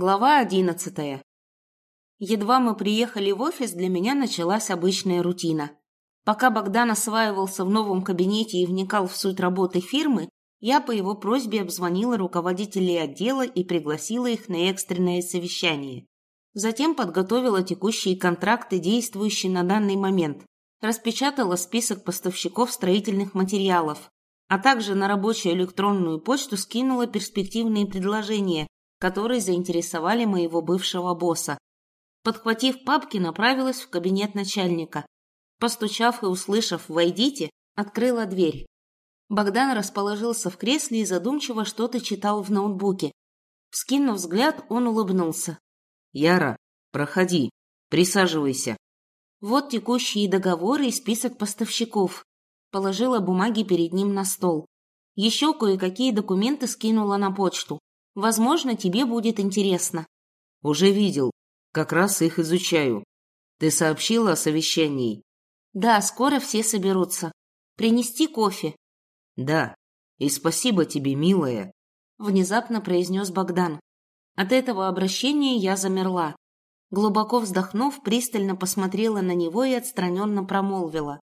Глава одиннадцатая. Едва мы приехали в офис, для меня началась обычная рутина. Пока Богдан осваивался в новом кабинете и вникал в суть работы фирмы, я по его просьбе обзвонила руководителей отдела и пригласила их на экстренное совещание. Затем подготовила текущие контракты, действующие на данный момент, распечатала список поставщиков строительных материалов, а также на рабочую электронную почту скинула перспективные предложения, которые заинтересовали моего бывшего босса. Подхватив папки, направилась в кабинет начальника. Постучав и услышав «Войдите», открыла дверь. Богдан расположился в кресле и задумчиво что-то читал в ноутбуке. Вскинув взгляд, он улыбнулся. «Яра, проходи, присаживайся». Вот текущие договоры и список поставщиков. Положила бумаги перед ним на стол. Еще кое-какие документы скинула на почту. Возможно, тебе будет интересно. Уже видел. Как раз их изучаю. Ты сообщила о совещании? Да, скоро все соберутся. Принести кофе? Да. И спасибо тебе, милая. Внезапно произнес Богдан. От этого обращения я замерла. Глубоко вздохнув, пристально посмотрела на него и отстраненно промолвила.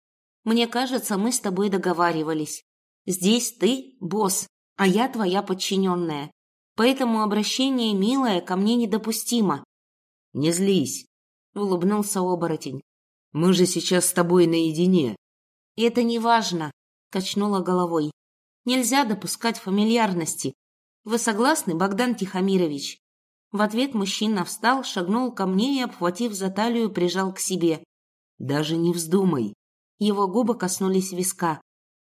«Мне кажется, мы с тобой договаривались. Здесь ты – босс, а я твоя подчиненная. Поэтому обращение, милое, ко мне недопустимо. — Не злись, — улыбнулся оборотень. — Мы же сейчас с тобой наедине. — Это не важно, — качнула головой. — Нельзя допускать фамильярности. Вы согласны, Богдан Тихомирович? В ответ мужчина встал, шагнул ко мне и, обхватив за талию, прижал к себе. «Даже не вздумай!» Его губы коснулись виска.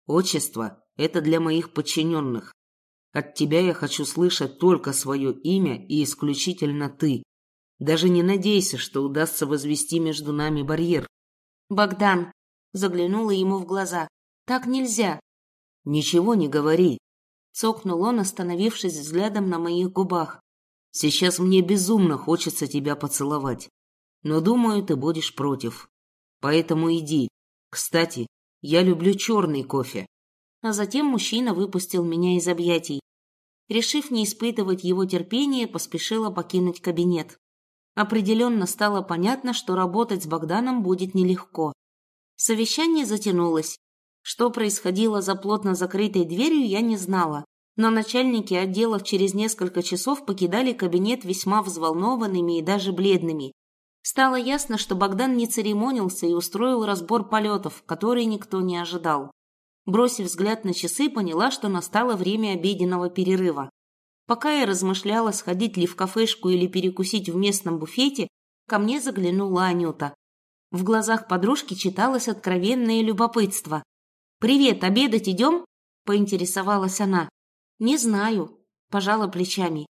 «Отчество — это для моих подчиненных. От тебя я хочу слышать только свое имя и исключительно ты. Даже не надейся, что удастся возвести между нами барьер. Богдан заглянула ему в глаза. Так нельзя. Ничего не говори. Цокнул он, остановившись взглядом на моих губах. Сейчас мне безумно хочется тебя поцеловать. Но думаю, ты будешь против. Поэтому иди. Кстати, я люблю черный кофе. А затем мужчина выпустил меня из объятий. Решив не испытывать его терпения, поспешила покинуть кабинет. Определенно стало понятно, что работать с Богданом будет нелегко. Совещание затянулось. Что происходило за плотно закрытой дверью, я не знала, но начальники отделов через несколько часов покидали кабинет весьма взволнованными и даже бледными. Стало ясно, что Богдан не церемонился и устроил разбор полетов, который никто не ожидал. Бросив взгляд на часы, поняла, что настало время обеденного перерыва. Пока я размышляла, сходить ли в кафешку или перекусить в местном буфете, ко мне заглянула Анюта. В глазах подружки читалось откровенное любопытство. «Привет, обедать идем?» – поинтересовалась она. «Не знаю», – пожала плечами.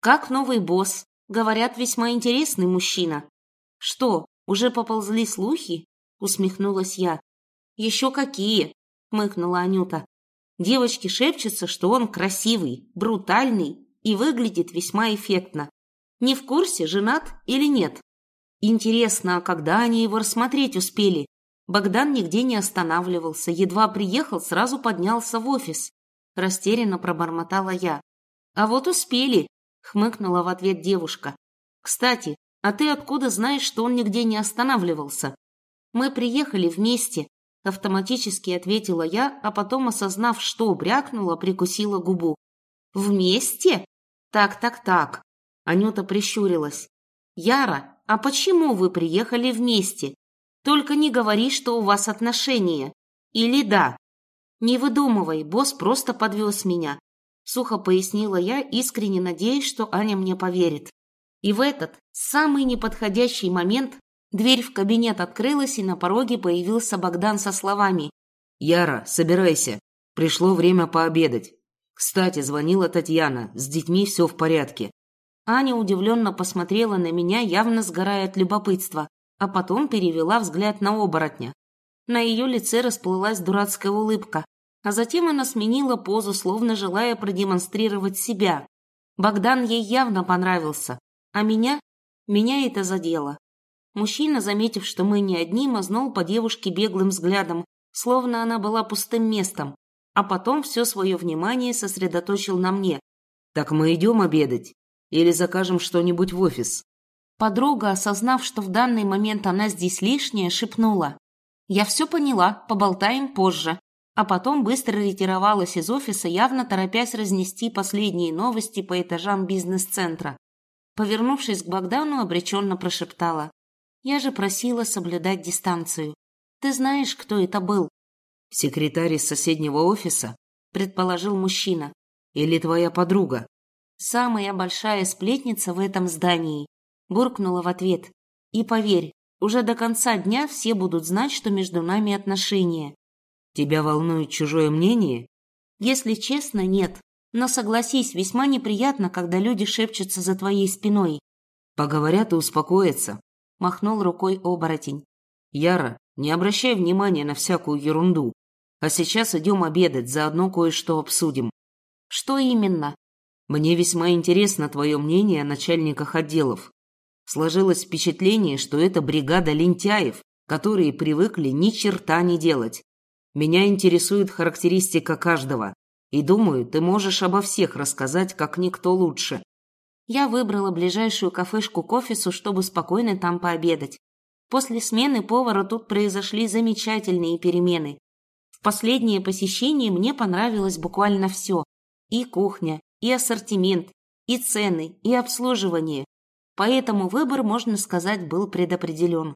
«Как новый босс? Говорят, весьма интересный мужчина». «Что, уже поползли слухи?» – усмехнулась я. «Еще какие!» Хмыкнула Анюта. Девочки шепчутся, что он красивый, брутальный и выглядит весьма эффектно. Не в курсе, женат или нет. Интересно, а когда они его рассмотреть успели? Богдан нигде не останавливался, едва приехал, сразу поднялся в офис. Растерянно пробормотала я. А вот успели, хмыкнула в ответ девушка. Кстати, а ты откуда знаешь, что он нигде не останавливался? Мы приехали вместе, Автоматически ответила я, а потом, осознав, что брякнула, прикусила губу. «Вместе? Так, так, так». Анюта прищурилась. «Яра, а почему вы приехали вместе? Только не говори, что у вас отношения. Или да?» «Не выдумывай, босс просто подвез меня», — сухо пояснила я, искренне надеясь, что Аня мне поверит. И в этот самый неподходящий момент Дверь в кабинет открылась, и на пороге появился Богдан со словами. «Яра, собирайся. Пришло время пообедать. Кстати, звонила Татьяна. С детьми все в порядке». Аня удивленно посмотрела на меня, явно сгорая от любопытства, а потом перевела взгляд на оборотня. На ее лице расплылась дурацкая улыбка, а затем она сменила позу, словно желая продемонстрировать себя. Богдан ей явно понравился, а меня? Меня это задело. Мужчина, заметив, что мы не одни, мазнул по девушке беглым взглядом, словно она была пустым местом, а потом все свое внимание сосредоточил на мне. «Так мы идем обедать?» Или закажем что-нибудь в офис?» Подруга, осознав, что в данный момент она здесь лишняя, шепнула. «Я все поняла, поболтаем позже». А потом быстро ретировалась из офиса, явно торопясь разнести последние новости по этажам бизнес-центра. Повернувшись к Богдану, обреченно прошептала. «Я же просила соблюдать дистанцию. Ты знаешь, кто это был?» «Секретарь из соседнего офиса?» – предположил мужчина. «Или твоя подруга?» «Самая большая сплетница в этом здании», – буркнула в ответ. «И поверь, уже до конца дня все будут знать, что между нами отношения». «Тебя волнует чужое мнение?» «Если честно, нет. Но согласись, весьма неприятно, когда люди шепчутся за твоей спиной». «Поговорят и успокоятся», – махнул рукой оборотень. «Яра, не обращай внимания на всякую ерунду. А сейчас идем обедать, заодно кое-что обсудим. Что именно? Мне весьма интересно твое мнение о начальниках отделов. Сложилось впечатление, что это бригада лентяев, которые привыкли ни черта не делать. Меня интересует характеристика каждого. И думаю, ты можешь обо всех рассказать, как никто лучше. Я выбрала ближайшую кафешку к офису, чтобы спокойно там пообедать. После смены повара тут произошли замечательные перемены последнее посещение мне понравилось буквально все. И кухня, и ассортимент, и цены, и обслуживание. Поэтому выбор, можно сказать, был предопределен.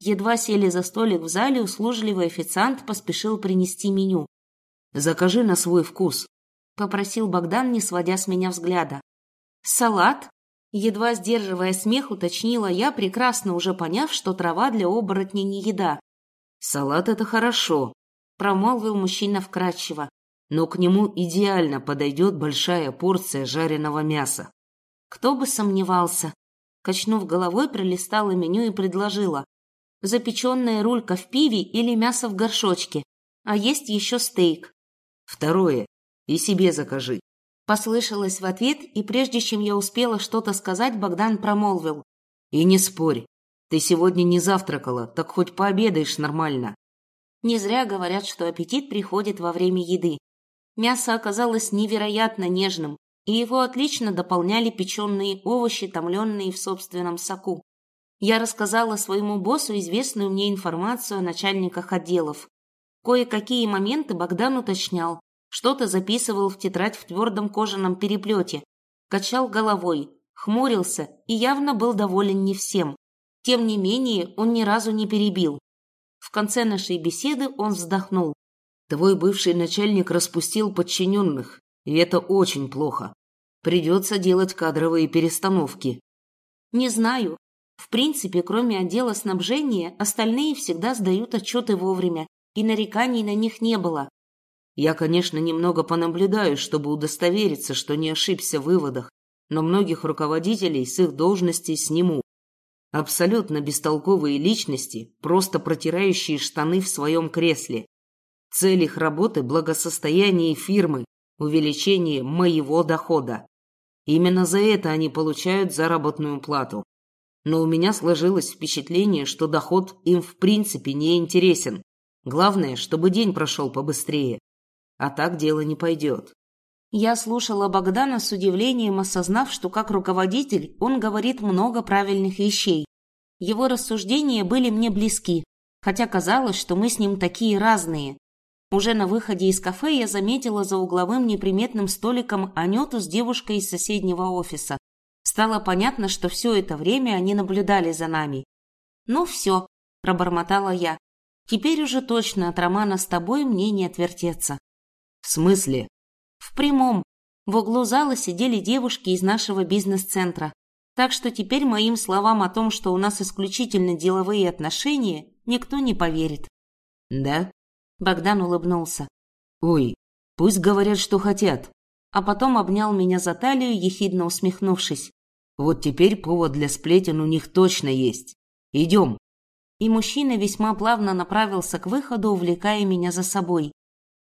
Едва сели за столик в зале, услужливый официант поспешил принести меню. «Закажи на свой вкус», — попросил Богдан, не сводя с меня взгляда. «Салат?» Едва сдерживая смех, уточнила я, прекрасно уже поняв, что трава для оборотня не еда. «Салат — это хорошо», промолвил мужчина вкратчиво. Но к нему идеально подойдет большая порция жареного мяса. Кто бы сомневался. Качнув головой, пролистала меню и предложила. Запеченная рулька в пиве или мясо в горшочке. А есть еще стейк. Второе. И себе закажи. Послышалось в ответ, и прежде чем я успела что-то сказать, Богдан промолвил. И не спорь. Ты сегодня не завтракала, так хоть пообедаешь нормально. Не зря говорят, что аппетит приходит во время еды. Мясо оказалось невероятно нежным, и его отлично дополняли печеные овощи, томленные в собственном соку. Я рассказала своему боссу известную мне информацию о начальниках отделов. Кое-какие моменты Богдан уточнял, что-то записывал в тетрадь в твердом кожаном переплете, качал головой, хмурился и явно был доволен не всем. Тем не менее, он ни разу не перебил. В конце нашей беседы он вздохнул. Твой бывший начальник распустил подчиненных, и это очень плохо. Придется делать кадровые перестановки. Не знаю. В принципе, кроме отдела снабжения, остальные всегда сдают отчеты вовремя, и нареканий на них не было. Я, конечно, немного понаблюдаю, чтобы удостовериться, что не ошибся в выводах, но многих руководителей с их должностей сниму. Абсолютно бестолковые личности, просто протирающие штаны в своем кресле. Цель их работы – благосостояние фирмы, увеличение моего дохода. Именно за это они получают заработную плату. Но у меня сложилось впечатление, что доход им в принципе не интересен. Главное, чтобы день прошел побыстрее. А так дело не пойдет. Я слушала Богдана с удивлением, осознав, что как руководитель он говорит много правильных вещей. Его рассуждения были мне близки, хотя казалось, что мы с ним такие разные. Уже на выходе из кафе я заметила за угловым неприметным столиком Анюту с девушкой из соседнего офиса. Стало понятно, что все это время они наблюдали за нами. «Ну все», – пробормотала я. «Теперь уже точно от романа с тобой мне не отвертеться». «В смысле?» В прямом. В углу зала сидели девушки из нашего бизнес-центра. Так что теперь моим словам о том, что у нас исключительно деловые отношения, никто не поверит. Да? Богдан улыбнулся. Ой, пусть говорят, что хотят. А потом обнял меня за талию, ехидно усмехнувшись. Вот теперь повод для сплетен у них точно есть. Идем. И мужчина весьма плавно направился к выходу, увлекая меня за собой.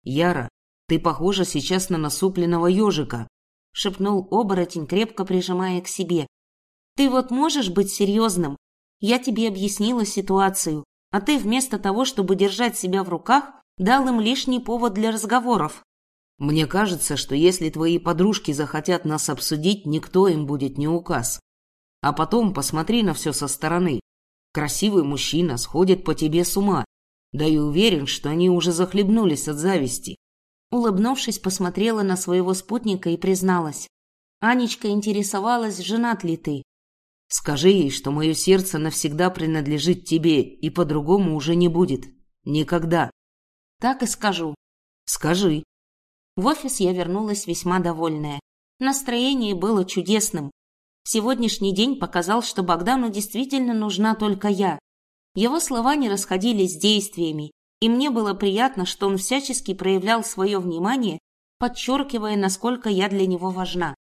Яра, ты похожа сейчас на насупленного ежика, шепнул оборотень, крепко прижимая к себе. Ты вот можешь быть серьезным? Я тебе объяснила ситуацию, а ты вместо того, чтобы держать себя в руках, дал им лишний повод для разговоров. Мне кажется, что если твои подружки захотят нас обсудить, никто им будет не указ. А потом посмотри на все со стороны. Красивый мужчина сходит по тебе с ума. Да и уверен, что они уже захлебнулись от зависти. Улыбнувшись, посмотрела на своего спутника и призналась. Анечка интересовалась, женат ли ты. Скажи ей, что мое сердце навсегда принадлежит тебе и по-другому уже не будет. Никогда. Так и скажу. Скажи. В офис я вернулась весьма довольная. Настроение было чудесным. Сегодняшний день показал, что Богдану действительно нужна только я. Его слова не расходились с действиями, и мне было приятно, что он всячески проявлял свое внимание, подчеркивая, насколько я для него важна.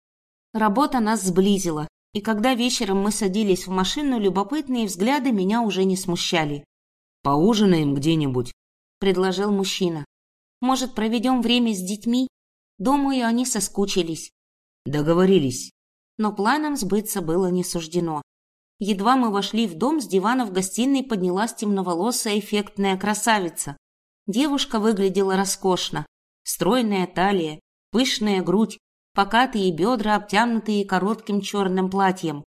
Работа нас сблизила, и когда вечером мы садились в машину, любопытные взгляды меня уже не смущали. «Поужинаем где-нибудь», — предложил мужчина. «Может, проведем время с детьми? Думаю, они соскучились». «Договорились». Но планом сбыться было не суждено. Едва мы вошли в дом, с дивана в гостиной поднялась темноволосая эффектная красавица. Девушка выглядела роскошно. Стройная талия, пышная грудь, покатые бедра, обтянутые коротким черным платьем.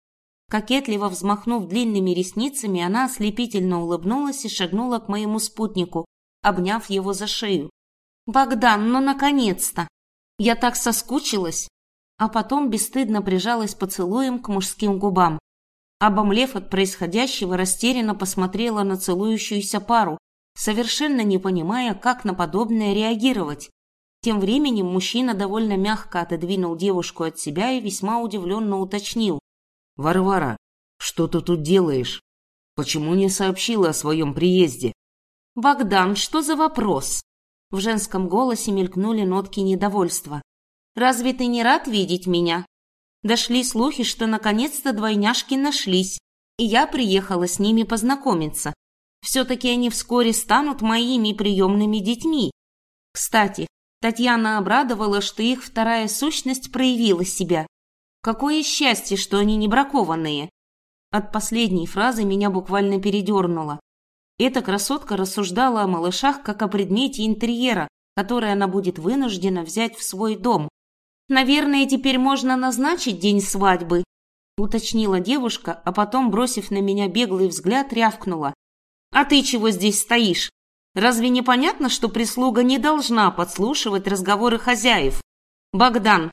Кокетливо взмахнув длинными ресницами, она ослепительно улыбнулась и шагнула к моему спутнику, обняв его за шею. «Богдан, ну наконец-то! Я так соскучилась!» А потом бесстыдно прижалась поцелуем к мужским губам. Обомлев от происходящего, растерянно посмотрела на целующуюся пару, совершенно не понимая, как на подобное реагировать. Тем временем мужчина довольно мягко отодвинул девушку от себя и весьма удивленно уточнил. «Варвара, что ты тут делаешь? Почему не сообщила о своем приезде?» «Богдан, что за вопрос?» В женском голосе мелькнули нотки недовольства. «Разве ты не рад видеть меня?» Дошли слухи, что наконец-то двойняшки нашлись, и я приехала с ними познакомиться. Все-таки они вскоре станут моими приемными детьми. Кстати, Татьяна обрадовала, что их вторая сущность проявила себя. Какое счастье, что они не бракованные. От последней фразы меня буквально передернуло. Эта красотка рассуждала о малышах как о предмете интерьера, который она будет вынуждена взять в свой дом. «Наверное, теперь можно назначить день свадьбы», уточнила девушка, а потом, бросив на меня беглый взгляд, рявкнула. «А ты чего здесь стоишь? Разве не понятно, что прислуга не должна подслушивать разговоры хозяев? Богдан,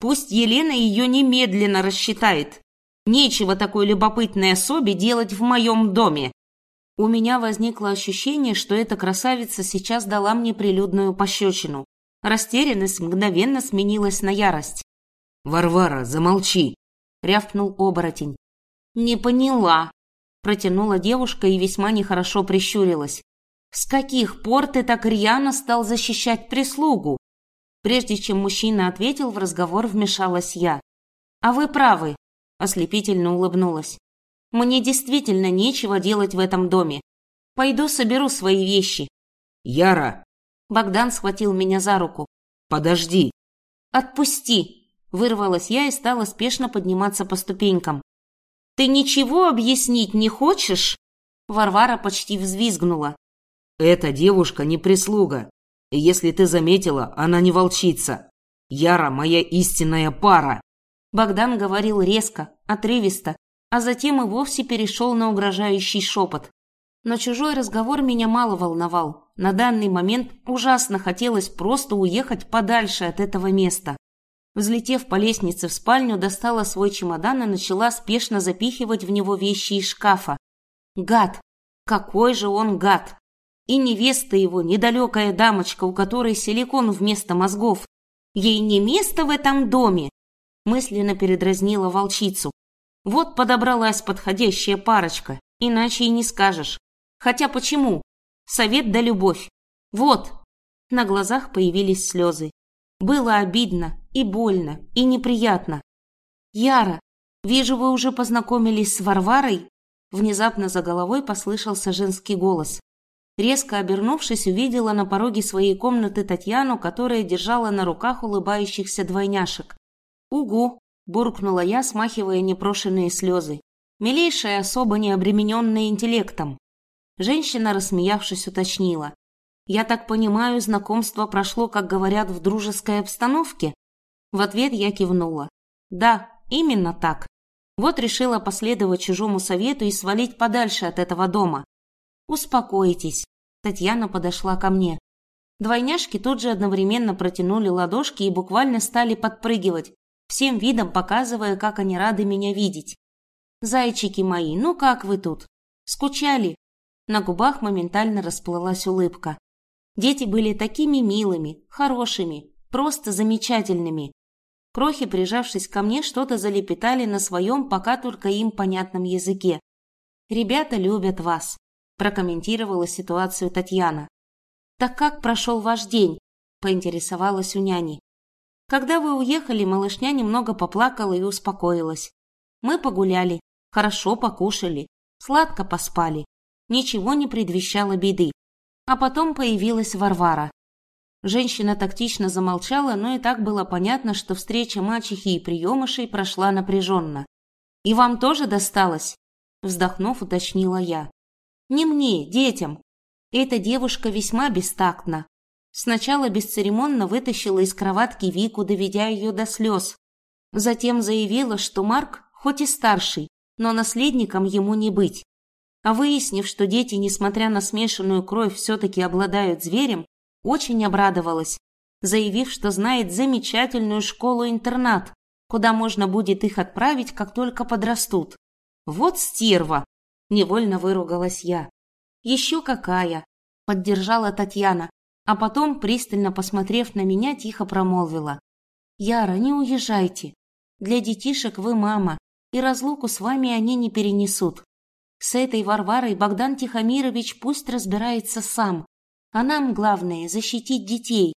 пусть Елена ее немедленно рассчитает. Нечего такой любопытной особе делать в моем доме. У меня возникло ощущение, что эта красавица сейчас дала мне прилюдную пощечину. Растерянность мгновенно сменилась на ярость. «Варвара, замолчи!» — рявкнул оборотень. «Не поняла!» — протянула девушка и весьма нехорошо прищурилась. С каких пор ты так рьяно стал защищать прислугу? Прежде чем мужчина ответил, в разговор вмешалась я. А вы правы, ослепительно улыбнулась. Мне действительно нечего делать в этом доме. Пойду соберу свои вещи. Яра! Богдан схватил меня за руку. Подожди. Отпусти! Вырвалась я и стала спешно подниматься по ступенькам. Ты ничего объяснить не хочешь? Варвара почти взвизгнула. Эта девушка не прислуга. И если ты заметила, она не волчица. Яра моя истинная пара. Богдан говорил резко, отрывисто, а затем и вовсе перешел на угрожающий шепот. Но чужой разговор меня мало волновал. На данный момент ужасно хотелось просто уехать подальше от этого места. Взлетев по лестнице в спальню, достала свой чемодан и начала спешно запихивать в него вещи из шкафа. Гад! Какой же он гад! И невеста его, недалекая дамочка, у которой силикон вместо мозгов. Ей не место в этом доме. Мысленно передразнила волчицу. Вот подобралась подходящая парочка, иначе и не скажешь. Хотя почему? Совет да любовь. Вот. На глазах появились слезы. Было обидно и больно, и неприятно. Яра, вижу, вы уже познакомились с Варварой? Внезапно за головой послышался женский голос. Резко обернувшись, увидела на пороге своей комнаты Татьяну, которая держала на руках улыбающихся двойняшек. «Угу!» – буркнула я, смахивая непрошенные слезы. «Милейшая особо не обремененная интеллектом». Женщина, рассмеявшись, уточнила. Я так понимаю, знакомство прошло, как говорят, в дружеской обстановке? В ответ я кивнула. Да, именно так. Вот решила последовать чужому совету и свалить подальше от этого дома. Успокойтесь. Татьяна подошла ко мне. Двойняшки тут же одновременно протянули ладошки и буквально стали подпрыгивать, всем видом показывая, как они рады меня видеть. «Зайчики мои, ну как вы тут? Скучали?» На губах моментально расплылась улыбка. Дети были такими милыми, хорошими, просто замечательными. Крохи, прижавшись ко мне, что-то залепетали на своем пока только им понятном языке. «Ребята любят вас», – прокомментировала ситуацию Татьяна. «Так как прошел ваш день?» – поинтересовалась у няни. Когда вы уехали, малышня немного поплакала и успокоилась. Мы погуляли, хорошо покушали, сладко поспали. Ничего не предвещало беды. А потом появилась Варвара. Женщина тактично замолчала, но и так было понятно, что встреча мачехи и приемышей прошла напряженно. «И вам тоже досталось?» Вздохнув, уточнила я. «Не мне, детям. Эта девушка весьма бестактна. Сначала бесцеремонно вытащила из кроватки Вику, доведя ее до слез. Затем заявила, что Марк, хоть и старший, но наследником ему не быть. А выяснив, что дети, несмотря на смешанную кровь, все-таки обладают зверем, очень обрадовалась, заявив, что знает замечательную школу-интернат, куда можно будет их отправить, как только подрастут. «Вот стерва!» – невольно выругалась я. «Еще какая!» – поддержала Татьяна, а потом, пристально посмотрев на меня, тихо промолвила. «Яра, не уезжайте. Для детишек вы мама, и разлуку с вами они не перенесут. С этой Варварой Богдан Тихомирович пусть разбирается сам, а нам главное – защитить детей.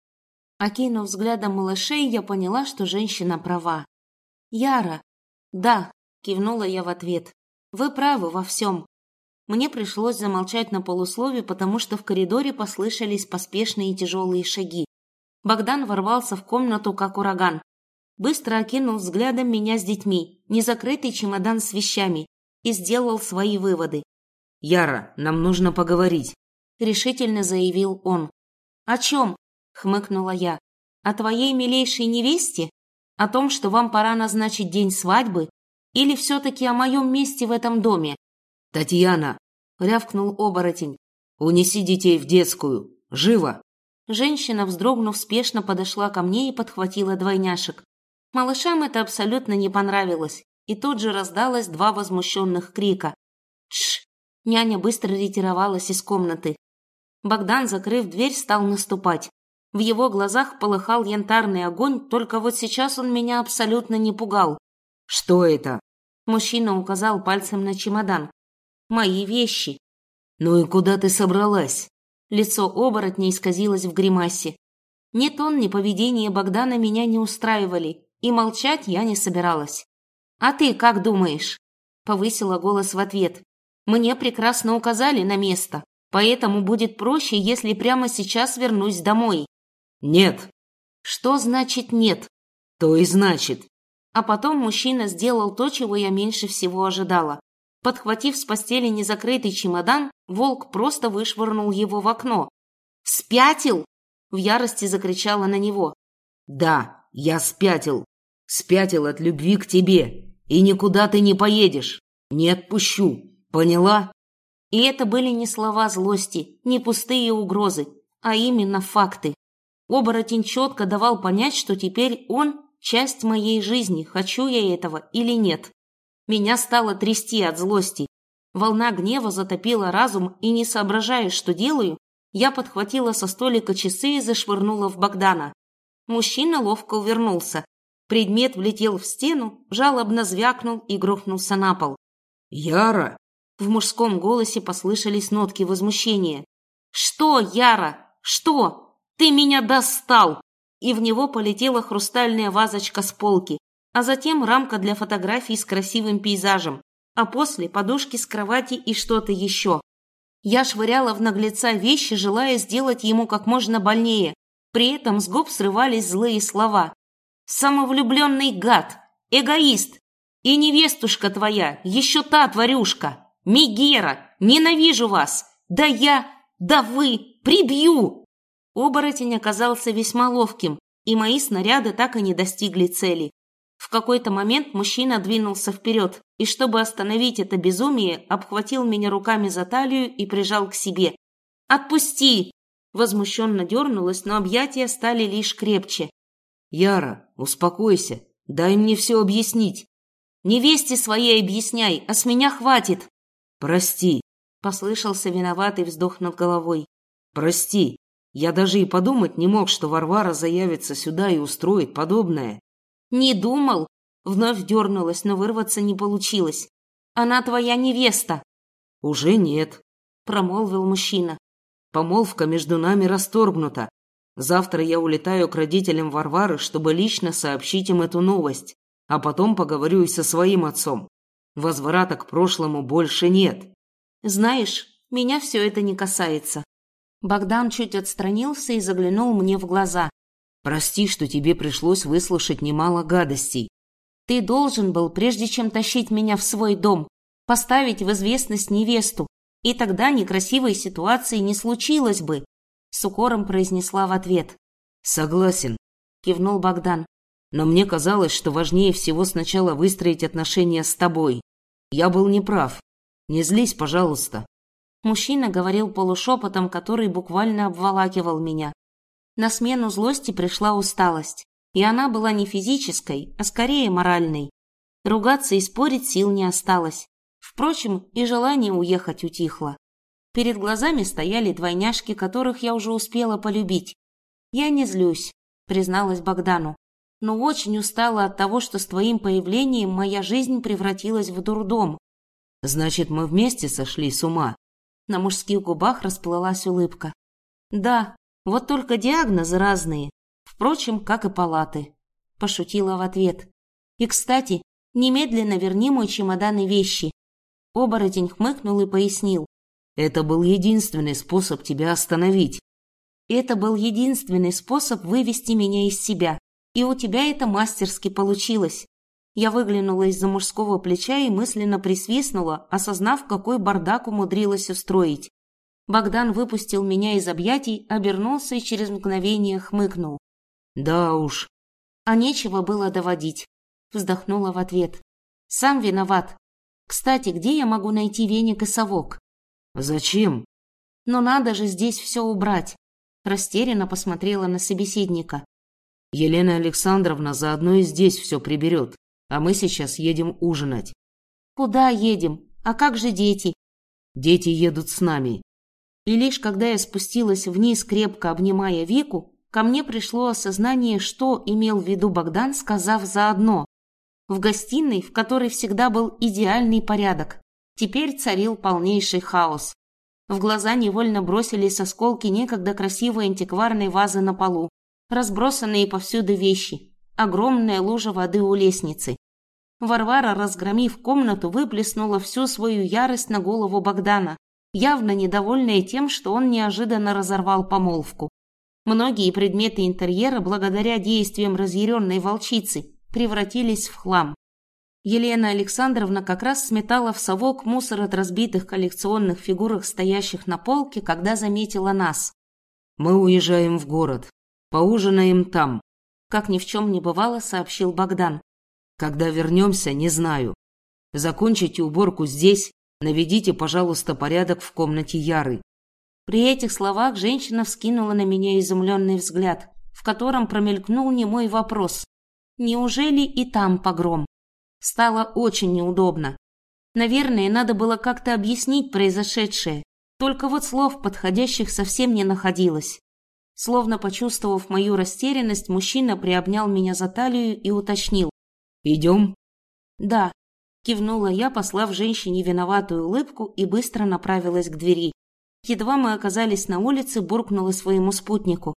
Окинув взглядом малышей, я поняла, что женщина права. «Яра!» «Да», – кивнула я в ответ. «Вы правы во всем». Мне пришлось замолчать на полуслове, потому что в коридоре послышались поспешные тяжелые шаги. Богдан ворвался в комнату, как ураган. Быстро окинул взглядом меня с детьми, незакрытый чемодан с вещами, и сделал свои выводы. «Яра, нам нужно поговорить». — решительно заявил он. «О чем?» — хмыкнула я. «О твоей милейшей невесте? О том, что вам пора назначить день свадьбы? Или все-таки о моем месте в этом доме?» «Татьяна!» — рявкнул оборотень. «Унеси детей в детскую! Живо!» Женщина, вздрогнув, спешно подошла ко мне и подхватила двойняшек. Малышам это абсолютно не понравилось, и тут же раздалось два возмущенных крика. «Тш!» Няня быстро ретировалась из комнаты. Богдан, закрыв дверь, стал наступать. В его глазах полыхал янтарный огонь, только вот сейчас он меня абсолютно не пугал. «Что это?» Мужчина указал пальцем на чемодан. «Мои вещи». «Ну и куда ты собралась?» Лицо оборотня исказилось в гримасе. Ни тон, ни поведение Богдана меня не устраивали, и молчать я не собиралась. «А ты как думаешь?» Повысила голос в ответ. «Мне прекрасно указали на место. Поэтому будет проще, если прямо сейчас вернусь домой. Нет. Что значит нет? То и значит. А потом мужчина сделал то, чего я меньше всего ожидала. Подхватив с постели незакрытый чемодан, волк просто вышвырнул его в окно. «Спятил!» – в ярости закричала на него. «Да, я спятил. Спятил от любви к тебе. И никуда ты не поедешь. Не отпущу. Поняла?» И это были не слова злости, не пустые угрозы, а именно факты. Оборотень четко давал понять, что теперь он – часть моей жизни, хочу я этого или нет. Меня стало трясти от злости. Волна гнева затопила разум, и, не соображая, что делаю, я подхватила со столика часы и зашвырнула в Богдана. Мужчина ловко увернулся. Предмет влетел в стену, жалобно звякнул и грохнулся на пол. «Яра!» В мужском голосе послышались нотки возмущения. «Что, Яра? Что? Ты меня достал!» И в него полетела хрустальная вазочка с полки, а затем рамка для фотографий с красивым пейзажем, а после подушки с кровати и что-то еще. Я швыряла в наглеца вещи, желая сделать ему как можно больнее. При этом с губ срывались злые слова. «Самовлюбленный гад! Эгоист! И невестушка твоя, еще та тварюшка!» Мигера, ненавижу вас! Да я, да вы, Прибью!» Оборотень оказался весьма ловким, и мои снаряды так и не достигли цели. В какой-то момент мужчина двинулся вперед, и чтобы остановить это безумие, обхватил меня руками за талию и прижал к себе. «Отпусти!» Возмущенно дернулась, но объятия стали лишь крепче. «Яра, успокойся, дай мне все объяснить». «Невесте своей объясняй, а с меня хватит!» «Прости!» — послышался виноватый вздох над головой. «Прости, я даже и подумать не мог, что Варвара заявится сюда и устроит подобное. Не думал. Вновь дернулась, но вырваться не получилось. Она твоя невеста. Уже нет, промолвил мужчина. Помолвка между нами расторгнута. Завтра я улетаю к родителям Варвары, чтобы лично сообщить им эту новость, а потом поговорю и со своим отцом. Возврата к прошлому больше нет. Знаешь, меня все это не касается. Богдан чуть отстранился и заглянул мне в глаза. «Прости, что тебе пришлось выслушать немало гадостей. Ты должен был, прежде чем тащить меня в свой дом, поставить в известность невесту, и тогда некрасивой ситуации не случилось бы», — с укором произнесла в ответ. «Согласен», — кивнул Богдан. «Но мне казалось, что важнее всего сначала выстроить отношения с тобой. Я был неправ. Не злись, пожалуйста». Мужчина говорил полушепотом, который буквально обволакивал меня. На смену злости пришла усталость, и она была не физической, а скорее моральной. Ругаться и спорить сил не осталось. Впрочем, и желание уехать утихло. Перед глазами стояли двойняшки, которых я уже успела полюбить. Я не злюсь, призналась Богдану, но очень устала от того, что с твоим появлением моя жизнь превратилась в дурдом. Значит, мы вместе сошли с ума, на мужских губах расплылась улыбка. «Да, вот только диагнозы разные. Впрочем, как и палаты». Пошутила в ответ. «И, кстати, немедленно верни мой чемодан и вещи». Оборотень хмыкнул и пояснил. «Это был единственный способ тебя остановить». «Это был единственный способ вывести меня из себя. И у тебя это мастерски получилось. Я выглянула из-за мужского плеча и мысленно присвистнула, осознав, какой бардак умудрилась устроить. Богдан выпустил меня из объятий, обернулся и через мгновение хмыкнул. «Да уж». «А нечего было доводить», — вздохнула в ответ. «Сам виноват. Кстати, где я могу найти веник и совок?» «Зачем?» «Но надо же здесь все убрать», — растерянно посмотрела на собеседника. «Елена Александровна заодно и здесь все приберет а мы сейчас едем ужинать. Куда едем? А как же дети? Дети едут с нами. И лишь когда я спустилась вниз, крепко обнимая Вику, ко мне пришло осознание, что имел в виду Богдан, сказав заодно. В гостиной, в которой всегда был идеальный порядок, теперь царил полнейший хаос. В глаза невольно бросились осколки некогда красивой антикварной вазы на полу, разбросанные повсюду вещи, огромная лужа воды у лестницы. Варвара, разгромив комнату, выплеснула всю свою ярость на голову Богдана, явно недовольная тем, что он неожиданно разорвал помолвку. Многие предметы интерьера, благодаря действиям разъяренной волчицы, превратились в хлам. Елена Александровна как раз сметала в совок мусор от разбитых коллекционных фигурок, стоящих на полке, когда заметила нас. «Мы уезжаем в город. Поужинаем там», как ни в чем не бывало, сообщил Богдан. Когда вернемся, не знаю. Закончите уборку здесь, наведите, пожалуйста, порядок в комнате Яры. При этих словах женщина вскинула на меня изумленный взгляд, в котором промелькнул немой вопрос. Неужели и там погром? Стало очень неудобно. Наверное, надо было как-то объяснить произошедшее, только вот слов подходящих совсем не находилось. Словно почувствовав мою растерянность, мужчина приобнял меня за талию и уточнил. «Идем?» «Да», – кивнула я, послав женщине виноватую улыбку и быстро направилась к двери. Едва мы оказались на улице, буркнула своему спутнику.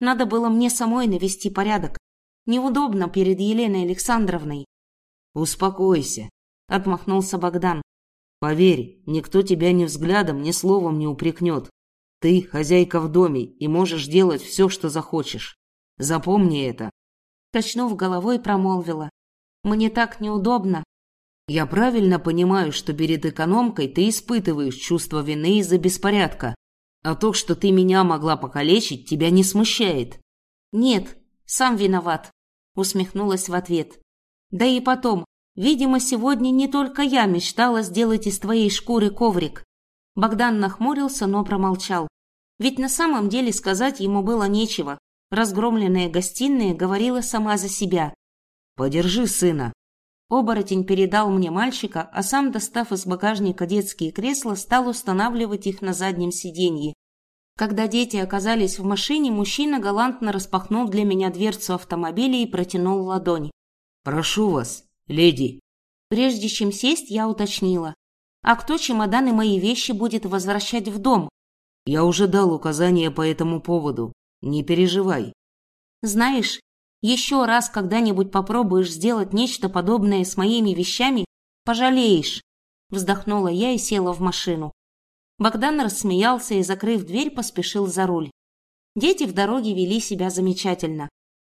Надо было мне самой навести порядок. Неудобно перед Еленой Александровной. «Успокойся», – отмахнулся Богдан. «Поверь, никто тебя ни взглядом, ни словом не упрекнет. Ты хозяйка в доме и можешь делать все, что захочешь. Запомни это. Качнув головой, промолвила. Мне так неудобно. Я правильно понимаю, что перед экономкой ты испытываешь чувство вины из-за беспорядка. А то, что ты меня могла покалечить, тебя не смущает. Нет, сам виноват, усмехнулась в ответ. Да и потом, видимо, сегодня не только я мечтала сделать из твоей шкуры коврик. Богдан нахмурился, но промолчал. Ведь на самом деле сказать ему было нечего. Разгромленная гостиная говорила сама за себя. «Подержи сына». Оборотень передал мне мальчика, а сам, достав из багажника детские кресла, стал устанавливать их на заднем сиденье. Когда дети оказались в машине, мужчина галантно распахнул для меня дверцу автомобиля и протянул ладонь. «Прошу вас, леди». Прежде чем сесть, я уточнила. «А кто чемоданы мои вещи будет возвращать в дом?» Я уже дал указания по этому поводу. Не переживай. Знаешь, еще раз когда-нибудь попробуешь сделать нечто подобное с моими вещами, пожалеешь. Вздохнула я и села в машину. Богдан рассмеялся и, закрыв дверь, поспешил за руль. Дети в дороге вели себя замечательно.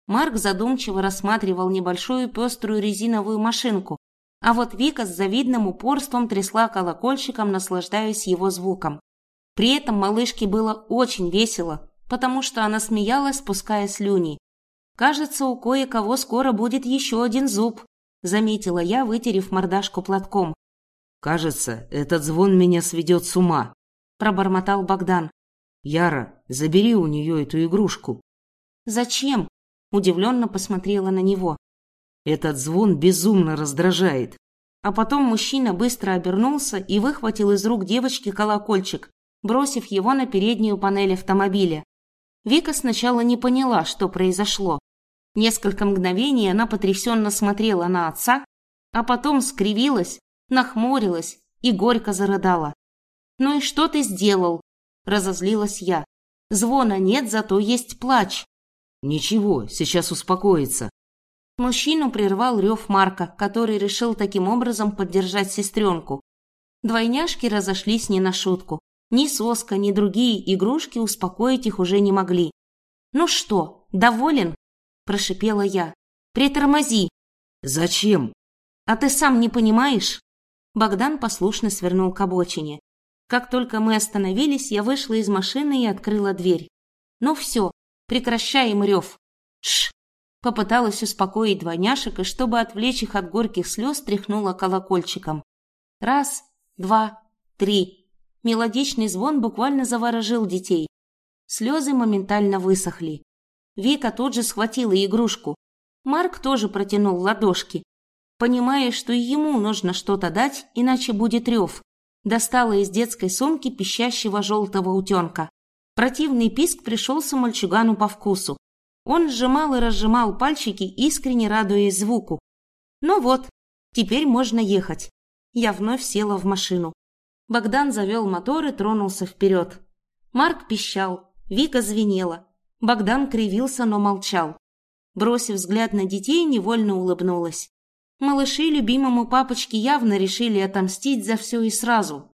Марк задумчиво рассматривал небольшую пеструю резиновую машинку, а вот Вика с завидным упорством трясла колокольчиком, наслаждаясь его звуком. При этом малышке было очень весело, потому что она смеялась, спуская слюни. «Кажется, у кое-кого скоро будет еще один зуб», – заметила я, вытерев мордашку платком. «Кажется, этот звон меня сведет с ума», – пробормотал Богдан. «Яра, забери у нее эту игрушку». «Зачем?» – удивленно посмотрела на него. «Этот звон безумно раздражает». А потом мужчина быстро обернулся и выхватил из рук девочки колокольчик, бросив его на переднюю панель автомобиля. Вика сначала не поняла, что произошло. Несколько мгновений она потрясенно смотрела на отца, а потом скривилась, нахмурилась и горько зарыдала. «Ну и что ты сделал?» – разозлилась я. «Звона нет, зато есть плач». «Ничего, сейчас успокоится». Мужчину прервал рев Марка, который решил таким образом поддержать сестренку. Двойняшки разошлись не на шутку. Ни соска, ни другие игрушки успокоить их уже не могли. «Ну что, доволен?» – прошипела я. «Притормози!» «Зачем?» «А ты сам не понимаешь?» Богдан послушно свернул к обочине. Как только мы остановились, я вышла из машины и открыла дверь. «Ну все, прекращаем рев!» «Тш!» Попыталась успокоить двойняшек, и чтобы отвлечь их от горьких слез, тряхнула колокольчиком. Раз, два, три. Мелодичный звон буквально заворожил детей. Слезы моментально высохли. Вика тут же схватила игрушку. Марк тоже протянул ладошки, понимая, что и ему нужно что-то дать, иначе будет рев. Достала из детской сумки пищащего желтого утенка. Противный писк пришелся мальчугану по вкусу. Он сжимал и разжимал пальчики, искренне радуясь звуку. Ну вот, теперь можно ехать. Я вновь села в машину. Богдан завел мотор и тронулся вперед. Марк пищал, Вика звенела. Богдан кривился, но молчал. Бросив взгляд на детей, невольно улыбнулась. Малыши любимому папочке явно решили отомстить за все и сразу.